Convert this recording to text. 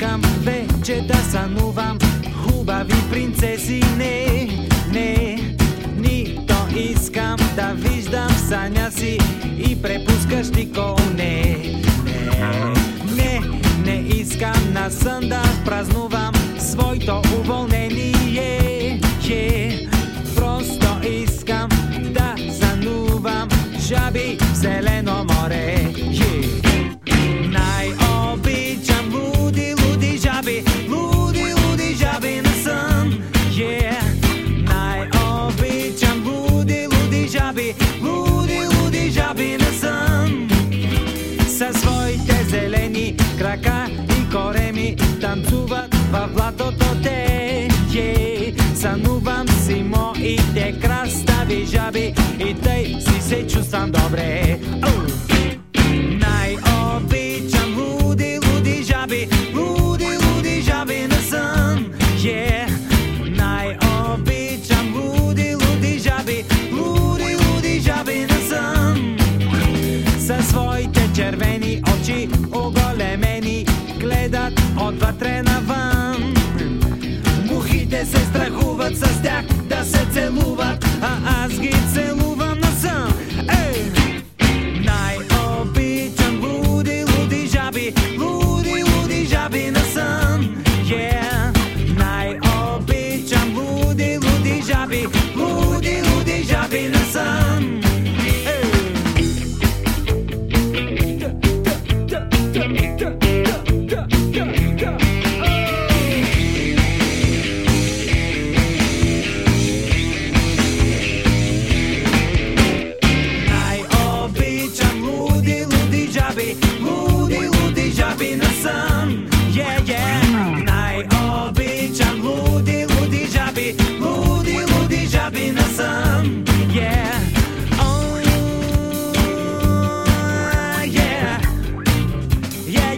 искам вече да сънувам хубави принцеси. Не, не, нито искам да виждам саня си и препускащи коне. Не, не, не искам на сън да празнувам своето уволнение. Е, просто искам да сънувам жаби в зелено море. жаби, луди, луди жаби на сън. Със своите зелени крака и кореми танцуват във блатото те. Е, Сънувам си моите крастави жаби, отвътре навън. Мухите се страхуват с тях да се целуват, а аз ги целувам на сън. Ей! Най-обичам луди, луди жаби, луди, луди жаби на сън. Yeah! Най-обичам луди, луди жаби, луди, луди жаби на сън.